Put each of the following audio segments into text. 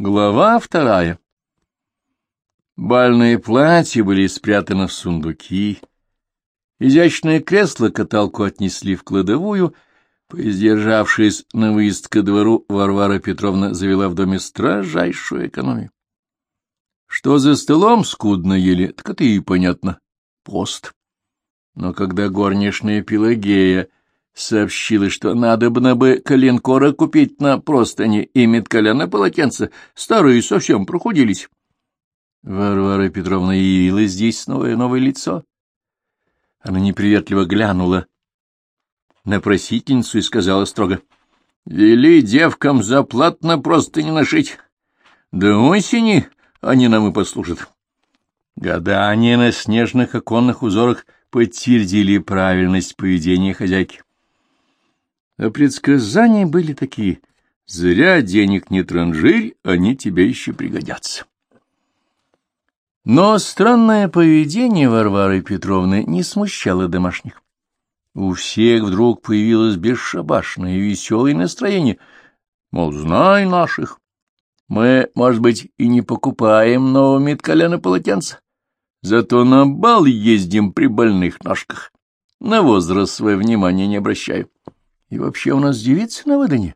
Глава вторая. Бальные платья были спрятаны в сундуки. Изящное кресло-каталку отнесли в кладовую. Поиздержавшись на выезд ко двору, Варвара Петровна завела в доме строжайшую экономию. Что за столом скудно ели, так это и понятно. Пост. Но когда горничная Пелагея сообщила, что надобно бы коленкора купить на простыни и меткаля на полотенце, старые совсем прохудились. Варвара Петровна явила здесь новое новое лицо. Она неприветливо глянула на просительницу и сказала строго, — Вели девкам заплатно просто не нашить. До осени они нам и послужат. Гадания на снежных оконных узорах подтвердили правильность поведения хозяйки. А предсказания были такие. Зря денег не транжирь, они тебе еще пригодятся. Но странное поведение Варвары Петровны не смущало домашних. У всех вдруг появилось бесшабашное и веселое настроение. Мол, знай наших. Мы, может быть, и не покупаем нового меткаля на полотенце, зато на бал ездим при больных ножках. На возраст свое внимание не обращаю. И вообще у нас девицы на выдане.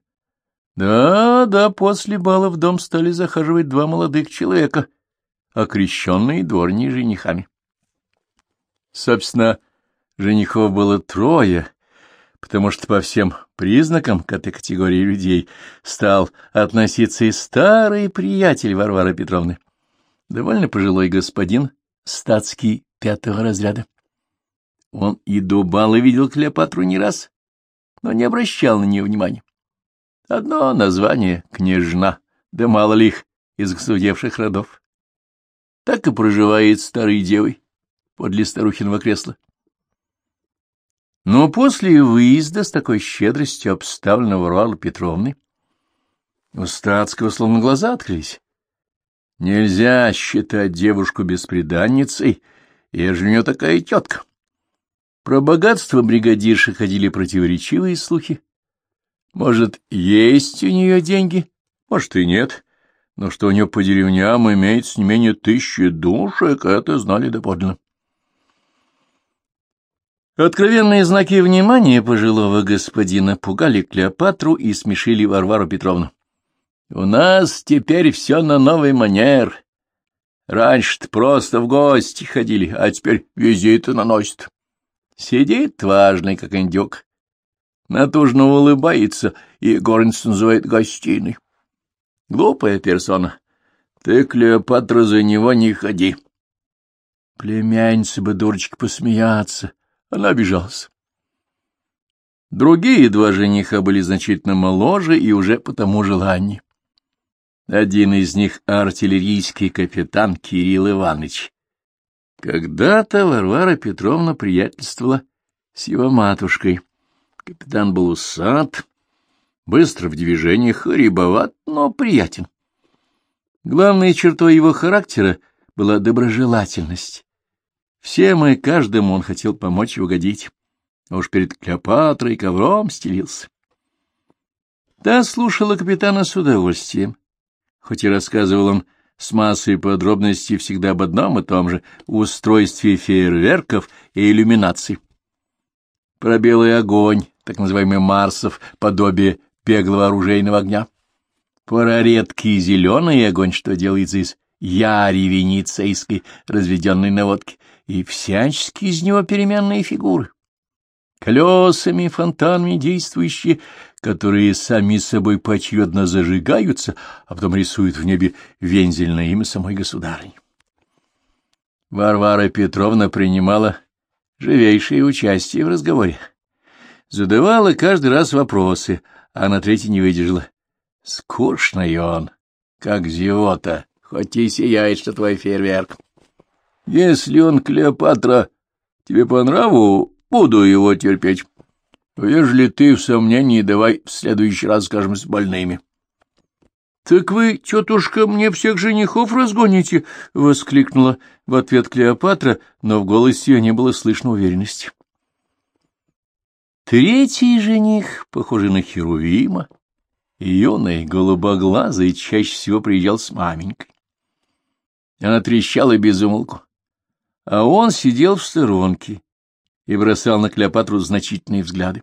Да, да, после бала в дом стали захаживать два молодых человека, окрещенные дворней женихами. Собственно, женихов было трое, потому что по всем признакам к этой категории людей стал относиться и старый приятель Варвары Петровны, довольно пожилой господин, статский пятого разряда. Он и до бала видел Клеопатру не раз, но не обращал на нее внимания. Одно название — княжна, да мало ли их из госудевших родов. Так и проживает старой девой подле старухиного кресла. Но после выезда с такой щедростью обставленного Варвары Петровны у Статского словно глаза открылись. Нельзя считать девушку бесприданницей, ежели у нее такая тетка. Про богатство бригадирши ходили противоречивые слухи. Может, есть у нее деньги, может и нет, но что у нее по деревням имеется не менее тысячи душек, это знали доподлинно. Откровенные знаки внимания пожилого господина пугали Клеопатру и смешили Варвару Петровну. «У нас теперь все на новый манер. Раньше-то просто в гости ходили, а теперь визиты наносят». Сидит важный, как индюк. Натужно улыбается, и горница называет гостиной. Глупая персона. Ты, Клеопатра, за него не ходи. Племянница бы, дурочка, посмеяться. Она обижалась. Другие два жениха были значительно моложе и уже по тому желанию. Один из них — артиллерийский капитан Кирилл Иванович, когда-то Варвара Петровна приятельствовала с его матушкой. Капитан был усад, быстро в движениях, рябоват, но приятен. Главной чертой его характера была доброжелательность. Всем и каждому он хотел помочь и угодить, а уж перед Клеопатрой ковром стелился. Та слушала капитана с удовольствием, хоть и рассказывал он с массой подробностей всегда об одном и том же — устройстве фейерверков и иллюминаций. Про белый огонь, так называемый Марсов, подобие беглого оружейного огня. Про редкий зеленый огонь, что делается из яри венецейской, разведенной на и всячески из него переменные фигуры. Колесами, фонтанами действующие которые сами собой поочередно зажигаются, а потом рисуют в небе вензельное имя самой государыни. Варвара Петровна принимала живейшее участие в разговоре. Задавала каждый раз вопросы, а на третий не выдержала. Скучный он, как зевота, хоть и сияет, что твой фейерверк. Если он, Клеопатра, тебе по нраву, буду его терпеть. Ежели ты в сомнении, давай в следующий раз скажем с больными. — Так вы, тетушка, мне всех женихов разгоните! — воскликнула в ответ Клеопатра, но в голосе ее не было слышно уверенности. Третий жених, похожий на Херувима, юный, голубоглазый, чаще всего приезжал с маменькой. Она трещала без умолку, а он сидел в сторонке и бросал на Клеопатру значительные взгляды.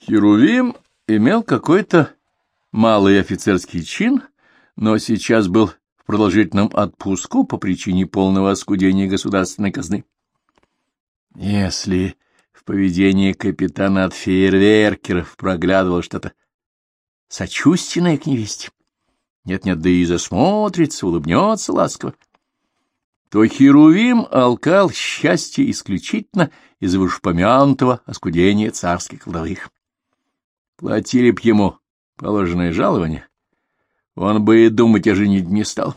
Херувим имел какой-то малый офицерский чин, но сейчас был в продолжительном отпуску по причине полного оскудения государственной казны. Если в поведении капитана от фейерверкеров проглядывало что-то сочувственное к невесте, нет-нет, да и засмотрится, улыбнется ласково, то Херувим алкал счастье исключительно из-за вышпомянутого оскудения царских кладовых. Платили б ему положенное жалование, он бы и думать о женитьбе не стал.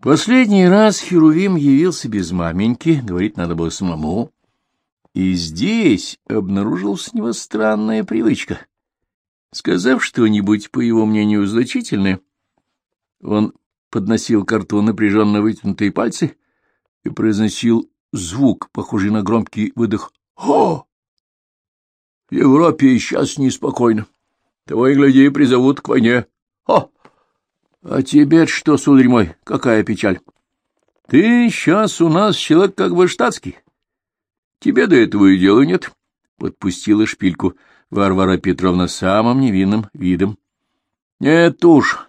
Последний раз Херувим явился без маменьки, говорит, надо было самому. И здесь обнаружилась у него странная привычка. Сказав что-нибудь, по его мнению, значительное, он подносил к рту напряженно вытянутые пальцы и произносил звук, похожий на громкий выдох «О!». В Европе сейчас неспокойно. Того и гляди, призовут к войне. О! А тебе что, сударь мой, какая печаль? Ты сейчас у нас человек как бы штатский. Тебе до этого и дела нет. Подпустила шпильку Варвара Петровна самым невинным видом. Нет уж,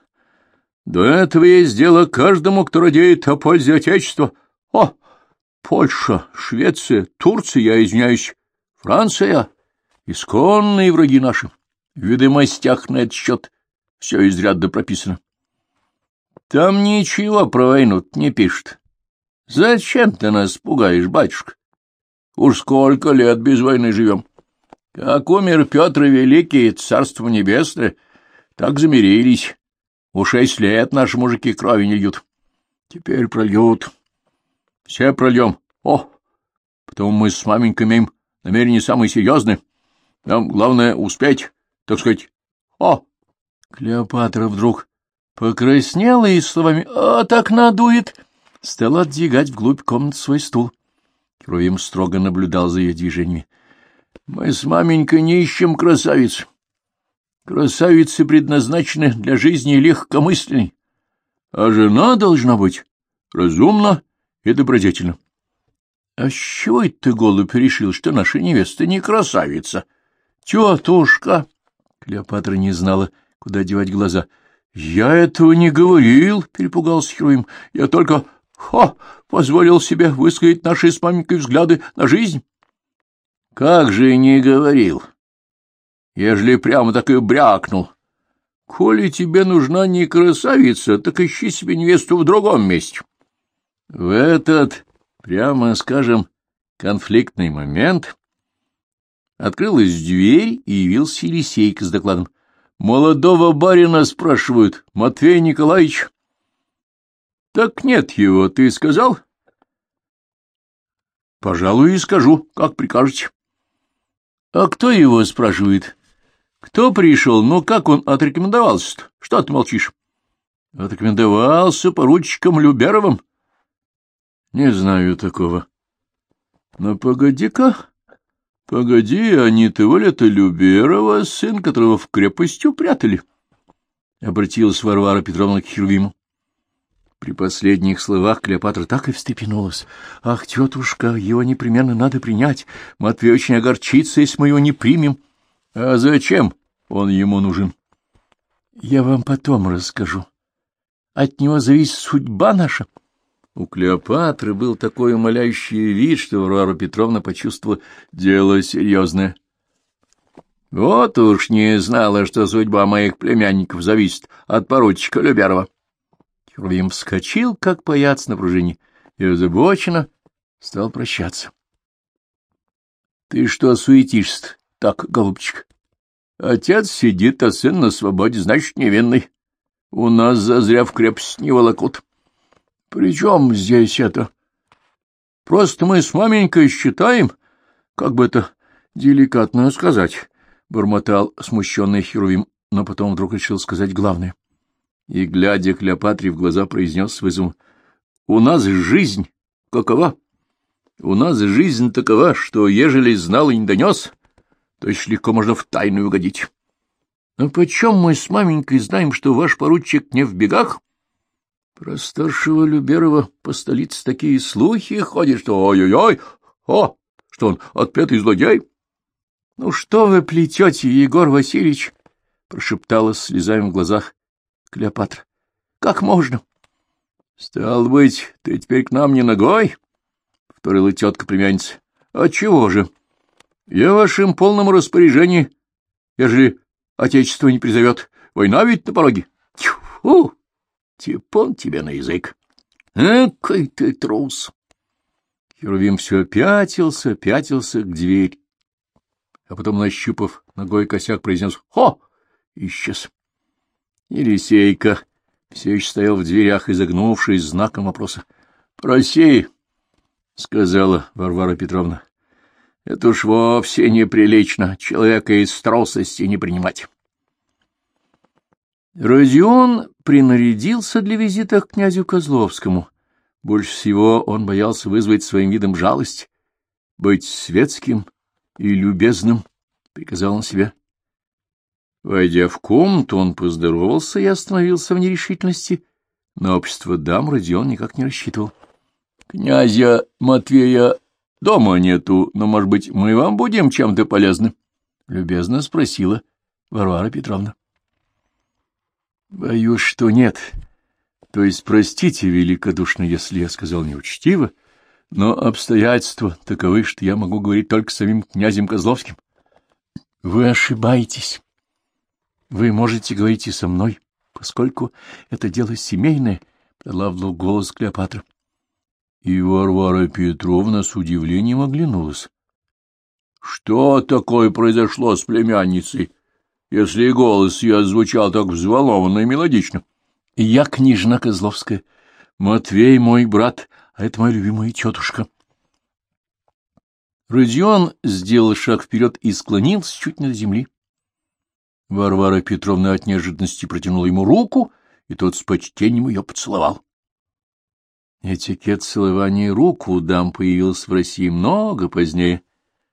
до этого есть дело каждому, кто радеет о пользе Отечества. О, Польша, Швеция, Турция, я извиняюсь, Франция, исконные враги наши. В ведомостях на этот счет все изрядно прописано. Там ничего про войну не пишет. Зачем ты нас пугаешь, батюшка? Уж сколько лет без войны живем. Как умер Петр Великий, царство небесное, так замирились. У шесть лет наши мужики крови не льют. Теперь прольют. Все прольем. О, потому мы с маменькой имеем намерение самые серьезные. Нам главное успеть, так сказать. О! Клеопатра вдруг покраснела и словами «А, так надует!» стала отдвигать вглубь комнаты свой стул. Херувим строго наблюдал за ее движениями. — Мы с маменькой не ищем красавиц. Красавицы предназначены для жизни легкомысленной, а жена должна быть разумна и добродетельна. — А с чего это ты, голубь, решил, что наша невеста не красавица? — Тетушка! Клеопатра не знала, куда девать глаза —— Я этого не говорил, — перепугался Херуим. — Я только, хо, позволил себе высказать наши с взгляды на жизнь. — Как же не говорил? Ежели прямо так и брякнул. Коли тебе нужна не красавица, так ищи себе невесту в другом месте. В этот, прямо скажем, конфликтный момент открылась дверь и явился Елисейка с докладом. Молодого барина спрашивают, Матвей Николаевич. Так нет его, ты сказал? Пожалуй, и скажу, как прикажете. А кто его спрашивает? Кто пришел? Ну, как он отрекомендовался-то? Что ты молчишь? Отрекомендовался поручиком Люберовым? Не знаю такого. Но погоди-ка, — Погоди, а не того ли это Люберова, сын которого в крепость упрятали? — обратилась Варвара Петровна к Херувиму. При последних словах Клеопатра так и встрепенулась. — Ах, тетушка, его непременно надо принять. Матвей очень огорчится, если мы его не примем. — А зачем он ему нужен? — Я вам потом расскажу. От него зависит судьба наша. — у Клеопатры был такой умоляющий вид, что Варвара Петровна почувствовала дело серьезное. Вот уж не знала, что судьба моих племянников зависит от поручика Люберова. Херувим вскочил, как паяц на пружине, и озабоченно стал прощаться. — Ты что суетишься так, голубчик? Отец сидит, а сын на свободе, значит, невинный. У нас зазря в крепость не волокут. — При чем здесь это? Просто мы с маменькой считаем, как бы это деликатно сказать, — бормотал смущенный Херувим, но потом вдруг решил сказать главное. И, глядя Клеопатре в глаза, произнес с вызовом, — У нас жизнь какова? У нас жизнь такова, что, ежели знал и не донес, то еще легко можно в тайну угодить. — А почем мы с маменькой знаем, что ваш поручик не в бегах? Про старшего Люберова по столице такие слухи ходят, что ой-ой-ой, о, что он отпетый злодей. — Ну что вы плетете, Егор Васильевич? — прошептала с слезами в глазах Клеопатра. — Как можно? — Стал быть, ты теперь к нам не ногой? — вторила тетка-племянница. — Отчего же? Я в вашем полном распоряжении, ежели отечество не призовет. Война ведь на пороге. Тьфу! Типон тебе на язык. Экой ты трус! Херувим все пятился, пятился к двери, а потом, нащупав ногой косяк, произнес «Хо!» исчез. Елисейка все еще стоял в дверях, изогнувшись знаком вопроса. — Проси, — сказала Варвара Петровна. — Это уж вовсе неприлично человека из тросости не принимать. Родион принарядился для визита к князю Козловскому. Больше всего он боялся вызвать своим видом жалость. Быть светским и любезным, — приказал он себе. Войдя в комнату, он поздоровался и остановился в нерешительности. На общество дам Родион никак не рассчитывал. — Князя Матвея дома нету, но, может быть, мы вам будем чем-то полезны? — любезно спросила Варвара Петровна. — Боюсь, что нет. То есть, простите великодушно, если я сказал неучтиво, но обстоятельства таковы, что я могу говорить только самим князем Козловским. — Вы ошибаетесь. Вы можете говорить и со мной, поскольку это дело семейное, — пролавливал голос Клеопатра. И Варвара Петровна с удивлением оглянулась. — Что такое произошло с племянницей, если голос ее звучал так взволнованно и мелодично? — Я княжна Козловская. Матвей мой брат, а это моя любимая тетушка. Родион сделал шаг вперед и склонился чуть не до земли. Варвара Петровна от неожиданности протянула ему руку, и тот с почтением ее поцеловал. Этикет целования у дам появился в России много позднее,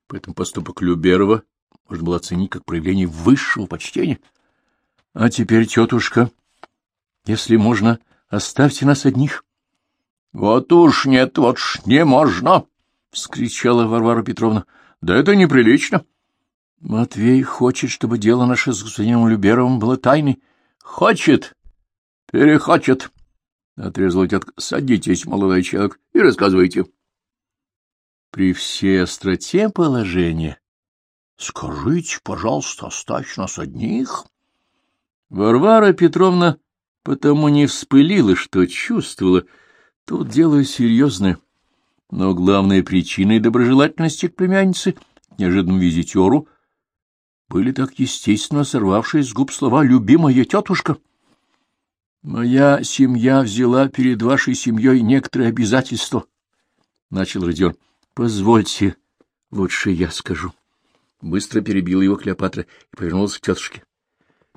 поэтому поступок Люберова можно было оценить как проявление высшего почтения. — А теперь, тетушка, если можно, оставьте нас одних. — Вот уж нет, вот уж не можно! — вскричала Варвара Петровна. — Да это неприлично. — Матвей хочет, чтобы дело наше с господином Люберовым было тайной. — Хочет? Перехочет, — отрезала тетка. — Садитесь, молодой человек, и рассказывайте. При всей остроте положения. — Скажите, пожалуйста, оставь нас одних. Варвара Петровна потому не вспылила, что чувствовала. Тут дело серьезное. Но главной причиной доброжелательности к племяннице, неожиданному визитеру, были так естественно сорвавшие с губ слова «любимая тетушка». «Моя семья взяла перед вашей семьей некоторые обязательства», — начал Родион. «Позвольте, лучше я скажу». Быстро перебил его Клеопатра и повернулся к тетушке.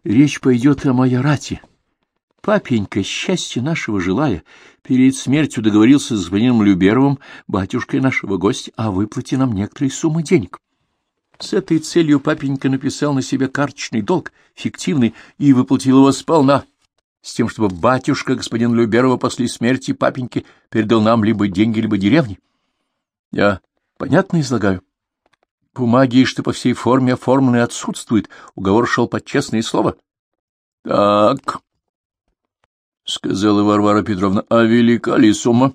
«Речь пойдет о майорате. Папенька, счастья нашего желая, перед смертью договорился с господином Люберовым, батюшкой нашего гостя, о выплате нам некоторой суммы денег. С этой целью папенька написал на себя карточный долг, фиктивный, и выплатил его сполна, с тем, чтобы батюшка, господин Люберова, после смерти папеньки передал нам либо деньги, либо деревни. Я понятно излагаю? Бумаги, что по всей форме оформлены, отсутствуют. Уговор шел под честное слово. — Так, — сказала Варвара Петровна, — а велика ли сумма?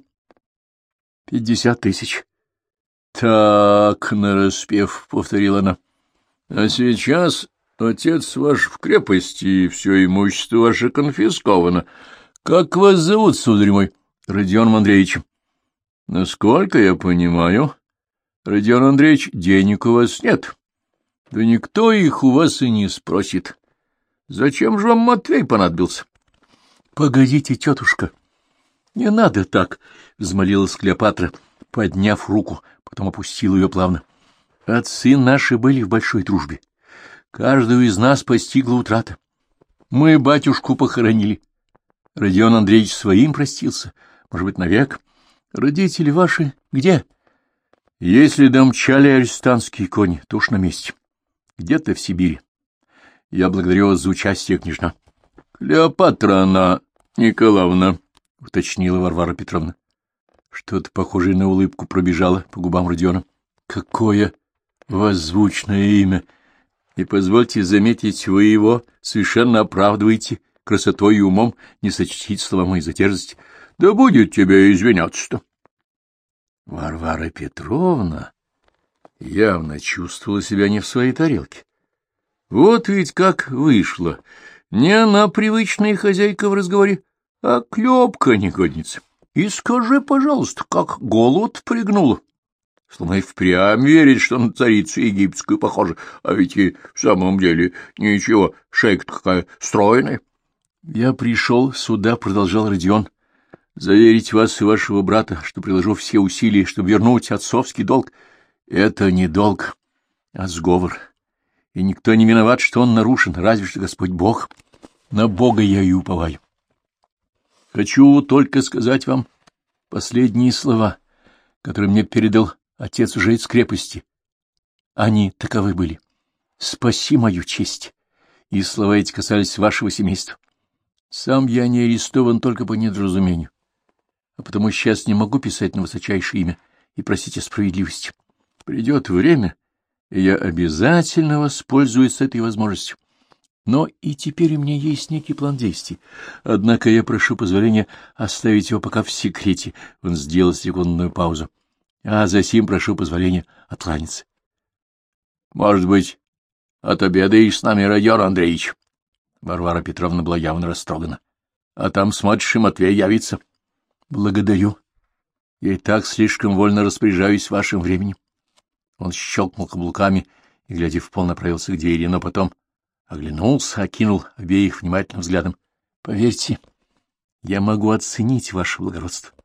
— Пятьдесят тысяч. — Так, — нараспев, — повторила она. — А сейчас отец ваш в крепости, и все имущество ваше конфисковано. Как вас зовут, сударь мой? — Родион Андреевич. — Насколько я понимаю, Родион Андреевич, денег у вас нет. Да никто их у вас и не спросит. Зачем же вам Матвей понадобился? — Погодите, тетушка. — Не надо так, — взмолилась Клеопатра, подняв руку потом опустил ее плавно. Отцы наши были в большой дружбе. Каждую из нас постигла утрата. Мы батюшку похоронили. Родион Андреевич своим простился, может быть, навек. Родители ваши где? Если домчали арестантские кони, то уж на месте. Где-то в Сибири. Я благодарю вас за участие, княжна. — Клеопатра она, Николаевна, — уточнила Варвара Петровна. Что-то похожее на улыбку пробежало по губам Родиона. — Какое воззвучное имя! И позвольте заметить, вы его совершенно оправдываете красотой и умом, не сочтите слова мои за дерзость. Да будет тебе извиняться-то. Варвара Петровна явно чувствовала себя не в своей тарелке. Вот ведь как вышло. Не она привычная хозяйка в разговоре, а клепка негодница. И скажи, пожалуйста, как голод пригнула. Словно и впрямь верит, что на царицу египетскую похоже, а ведь и в самом деле ничего, шейка какая стройная. — Я пришел сюда, — продолжал Родион, — заверить вас и вашего брата, что приложу все усилия, чтобы вернуть отцовский долг. Это не долг, а сговор. И никто не виноват, что он нарушен, разве что Господь Бог. На Бога я и уповаю. Хочу только сказать вам последние слова, которые мне передал отец уже из крепости. Они таковы были. Спаси мою честь. И слова эти касались вашего семейства. Сам я не арестован только по недоразумению, а потому сейчас не могу писать на высочайшее имя и просить о справедливости. Придет время, и я обязательно воспользуюсь этой возможностью. Но и теперь у меня есть некий план действий. Однако я прошу позволения оставить его пока в секрете. Он сделал секундную паузу. А засим прошу позволения откланяться. — Может быть, отобедаешь с нами, Родион Андреевич? Варвара Петровна была явно растрогана. — А там, смотришь, и Матвей явится. — Благодарю. Я и так слишком вольно распоряжаюсь вашим временем. Он щелкнул каблуками и, глядя в пол, направился к двери, но потом оглянулся, окинул обеих внимательным взглядом. — Поверьте, я могу оценить ваше благородство. —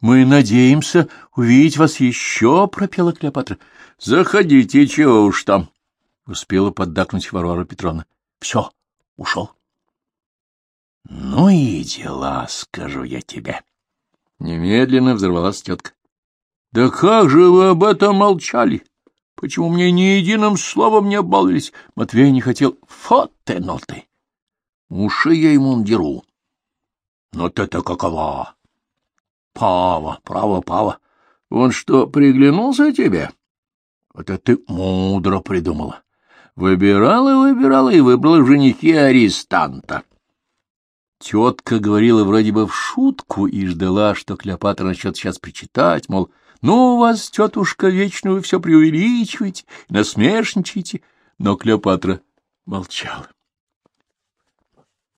Мы надеемся увидеть вас еще, — пропела Клеопатра. — Заходите, чего уж там, — успела поддакнуть Варвара Петровна. — Все, ушел. — Ну и дела, скажу я тебе. Немедленно взорвалась тетка. — Да как же вы об этом молчали? Почему мне ни единым словом не оббаловались? Матвей не хотел. Фу ты, ты! Уши я ему надеру. Но ты-то какова? Пава, право, Пава. Он что, приглянулся тебе? Вот это ты мудро придумала. Выбирала, выбирала и выбрала женихи арестанта. Тетка говорила вроде бы в шутку и ждала, что Клеопатра начнет сейчас причитать, мол, ну, у вас, тетушка, вечно вы все преувеличиваете, насмешничаете, но Клеопатра молчала.